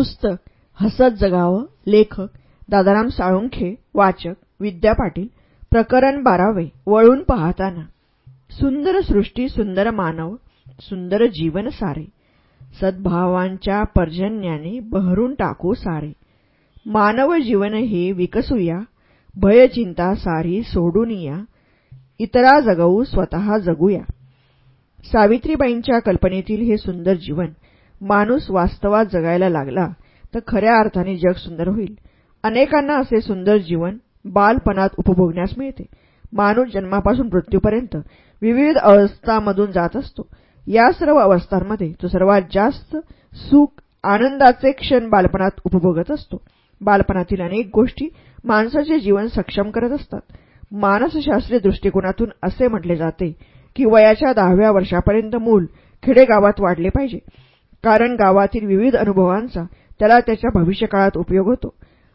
पुस्तक हसत जगावं लेखक दादाराम साळुंखे वाचक विद्या पाटील प्रकरण बारावे वळून पाहताना. सुंदर सृष्टी सुंदर मानव सुंदर जीवन सारे. सद्भावांच्या पर्जन्याने बहरून टाकू सारे. मानव जीवन हे विकसूया भयचिंता सारी सोडून या इतरा जगवू स्वतः जगूया. सावित्रीबाईंच्या कल्पनेतील हे सुंदर जीवन माणूस वास्तवात जगायला लागला तर खऱ्या अर्थाने जग सुंदर होईल. अनेकांना असे सुंदर जीवन बालपणात उपभोगण्यास मिळते. माणूस जन्मापासून मृत्यूपर्यंत विविध अवस्थांमधून जात असतो. या सर्व अवस्थांमध्ये तो सर्वात जास्त सुख आनंदाचे क्षण बालपणात उपभोगत असतो. बालपणातील अनेक गोष्टी माणसाचे जीवन सक्षम करत असतात. मानसशास्त्रीय दृष्टिकोनातून असे म्हटले जाते की वयाच्या दहाव्या वर्षापर्यंत मूल खेडेगावात वाढले पाहिजे. कारण गावातील विविध अनुभवांचा त्याला त्याच्या भविष्यकाळात उपयोग होतो.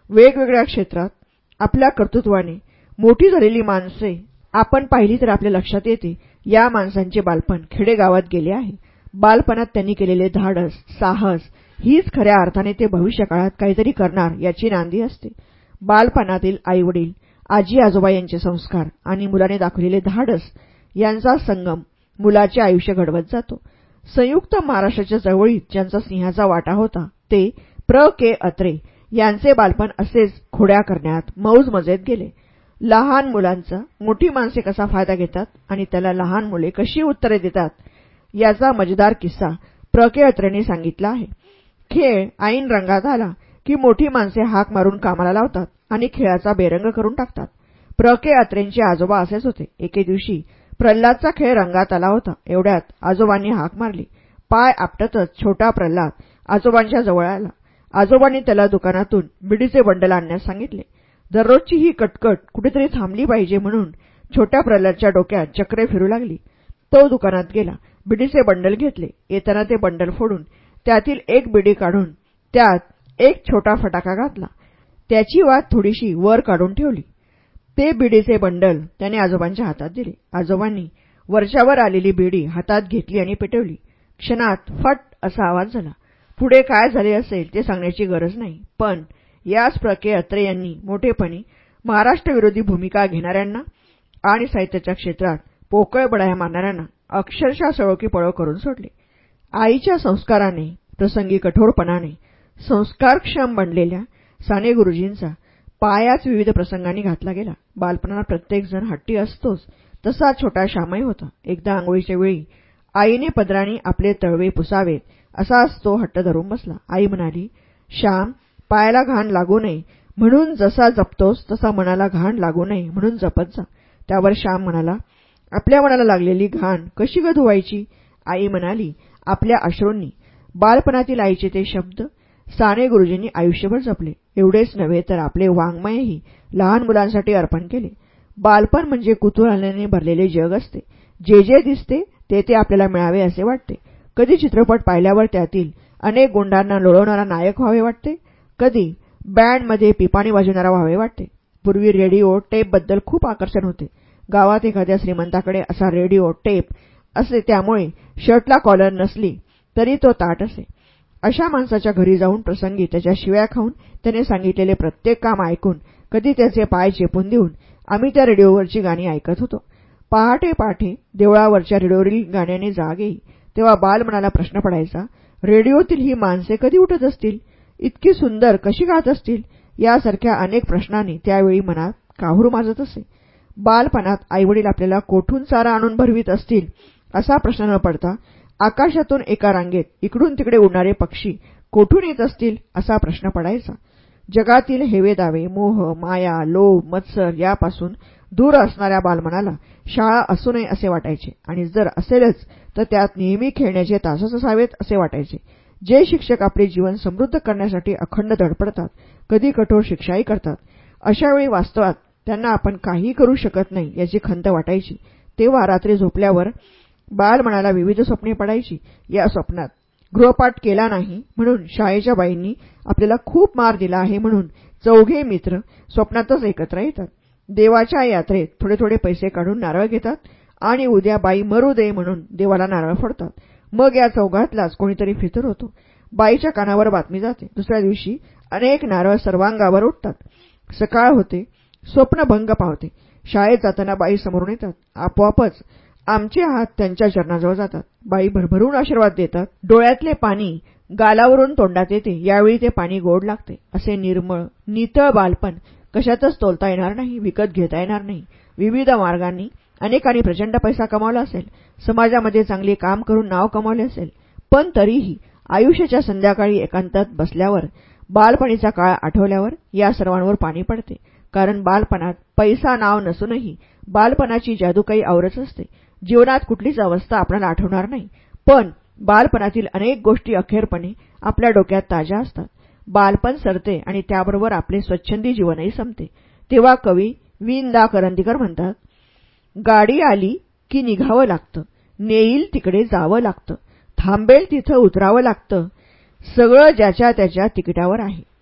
वेगवेगळ्या क्षेत्रात आपल्या कर्तृत्वाने मोठी झालेली माणसे आपण पाहिली तर आपल्या लक्षात येते या माणसांचे बालपण खेडेगावात गेले आहे. बालपणात त्यांनी केलेले धाडस साहस हीच खऱ्या अर्थाने ते भविष्यकाळात काहीतरी करणार याची नांदी असते. बालपणातील आईवडील आजी आजोबा यांचे संस्कार आणि मुलाने दाखवलेले धाडस यांचा संगम मुलाचे आयुष्य घडवत जातो. संयुक्त महाराष्ट्राच्या जवळीत ज्यांचा सिंहाचा वाटा होता ते प्र. के. अत्रे यांचे बालपण असेच खोड्या करण्यात मौज मजेत गेले. लहान मुलांचा मोठी माणसे कसा फायदा घेतात आणि त्याला लहान मुले कशी उत्तरे देतात याचा मजेदार किस्सा प्र. के. अत्रेने सांगितला आहे. खेळ ऐन रंगात आला की मोठी माणसे हाक मारून कामाला लावतात आणि खेळाचा बेरंग करून टाकतात. प्र. के. अत्रेंचे आजोबा असेच होते. एके दिवशी प्रल्हादचा खेळ रंगात आला होता. एवढ्यात आजोबांनी हाक मारली. पाय आपटतच छोटा प्रल्हाद आजोबांच्या जवळ आला. आजोबांनी त्याला दुकानातून बिडीचे बंडल आणण्यास सांगितले. दररोजची ही कटकट कुठेतरी थांबली पाहिजे म्हणून छोट्या प्रल्हादच्या डोक्यात चक्रे फिरू लागली. तो दुकानात गेला. बिडीचे बंडल घेतले. येताना ते बंडल फोडून त्यातील एक बिडी काढून त्यात एक छोटा फटाका घातला. त्याची वात थोडीशी वर काढून ठेवली. ते बिडीचे बंडल त्याने आजोबांच्या हातात दिले. आजोबांनी वर्षावर आलेली बिडी हातात घेतली आणि पेटवली. क्षणात फट असा आवाज झाला. पुढे काय झाले असेल ते सांगण्याची गरज नाही. पण याच प्रके अत्रे यांनी मोठेपणी महाराष्ट्रविरोधी भूमिका घेणाऱ्यांना आणि साहित्याच्या क्षेत्रात पोकळ बडाया मारणाऱ्यांना अक्षरशः सळोकी पळो करून सोडले. आईच्या संस्काराने प्रसंगी कठोरपणाने संस्कारक्षम बनलेल्या साने गुरुजींचा पायाच विविध प्रसंगांनी घातला गेला. बालपणात प्रत्येकजण हट्टी असतोच. तसा छोटा श्यामही होता. एकदा आंघोळीच्या वेळी आईने पदराने आपले तळवे पुसावेत असाच तो हट्ट धरून बसला. आई म्हणाली श्याम पायाला घाण लागू नये. म्हणून जसा जपतोस तसा मनाला घाण लागू नये. म्हणून जपत जा. त्यावर श्याम म्हणाला आपल्या मनाला लागलेली घाण कशी ग धुवायची? आई म्हणाली आपल्या अश्रूंनी. बालपणातील आईचे ते शब्द साने गुरुजींनी आयुष्यभर जपले. एवढेच नव्हे तर आपले वाङ्मयही लहान मुलांसाठी अर्पण केले. बालपण म्हणजे कुतूहलाने भरलेले जग असते. जे जे दिसते ते ते आपल्याला मिळावे असे वाटते. कधी चित्रपट पाहिल्यावर त्यातील अनेक गुंडांना लोळवणारा नायक व्हावे वाटते. कधी बँडमध्ये पिपाणी वाजवणारा व्हावे वाटते. पूर्वी रेडिओ टेपबद्दल खूप आकर्षण होते. गावात एखाद्या श्रीमंताकडे असा रेडिओ टेप असे त्यामुळे शर्टला कॉलर नसली तरी तो ताट असे. अशा माणसाच्या घरी जाऊन प्रसंगी त्याच्या शिव्या खाऊन त्याने सांगितलेले प्रत्येक काम ऐकून कधी त्याचे पाय चेपून देऊन आम्ही त्या रेडिओवरची गाणी ऐकत होतो. पहाटे पहाटे देवळावरच्या रेडिओवरील गाण्याने जाग येई तेव्हा बाल मनाला प्रश्न पडायचा रेडिओतील ही माणसे कधी उठत असतील? इतकी सुंदर कशी गात असतील? यासारख्या अनेक प्रश्नांनी त्यावेळी मनात काहूर माजत असे. बालपणात आईवडील आपल्याला कोठून चारा आणून भरवीत असतील? असा प्रश्न न पडता आकाशातून एका रांगेत इकडून तिकडे उडणारे पक्षी कोठून येत असतील असा प्रश्न पडायचा. जगातील हेवेदावे मोह माया लोभ मत्सर यापासून दूर असणाऱ्या बालमनाला शाळा असू नये असे वाटायचे. आणि जर असेलच तर त्यात नेहमी खेळण्याचे तासच असावेत असे वाटायचे. जे शिक्षक आपले जीवन समृद्ध करण्यासाठी अखंड धडपडतात कधी कठोर शिक्षाही करतात. अशावेळी वास्तवात त्यांना आपण काहीही करू शकत नाही याची खंत वाटायची. तेव्हा रात्री झोपल्यावर बालमनाला विविध स्वप्ने पडायची या स्वप्नात. गृहपाठ केला नाही म्हणून शाळेच्या बाईंनी आपल्याला खूप मार दिला आहे म्हणून चौघे मित्र स्वप्नातच एकत्र येतात. देवाच्या यात्रेत थोडे थोडे पैसे काढून नारळ घेतात आणि उद्या बाई मरू दे म्हणून देवाला नारळ फोडतात. मग या चौघातलाच कोणीतरी फितर होतो. बाईच्या कानावर बातमी जाते. दुसऱ्या दिवशी अनेक नारळ सर्वांगावर उठतात. सकाळ होते स्वप्नभंग पावते. शाळेत जाताना बाई समोरून येतात. आपोआपच आमचे हात त्यांच्या चरणाजवळ जातात. बाई भरभरून आशीर्वाद देतात. डोळ्यातले पाणी गालावरून तोंडात येते. यावेळी ते पाणी गोड लागते. असे निर्मळ नितळ बालपण कशातच तोलता येणार नाही विकत घेता येणार नाही. विविध मार्गांनी अनेकांनी प्रचंड पैसा कमावला असेल. समाजामध्ये चांगले काम करून नाव कमावले असेल. पण तरीही आयुष्याच्या संध्याकाळी एकांतात बसल्यावर बालपणीचा काळ आठवल्यावर या सर्वांवर पाणी पडते. कारण बालपणात पैसा नाव नसूनही बालपणाची जादू काही आवरच असते. जीवनात कुठलीच अवस्था आपल्याला आठवणार नाही. पण बालपणातील अनेक गोष्टी अखेरपणे आपल्या डोक्यात ताज्या असतात. बालपण सरते आणि त्याबरोबर आपले स्वच्छंदी जीवनही संपते. तेव्हा कवी विंदा करंदीकर म्हणतात गाडी आली की निघावं लागतं. नेईल तिकडे जावं लागतं. थांबेल तिथं उतरावं लागतं. सगळं ज्याच्या त्याच्या तिकिटावर आहे.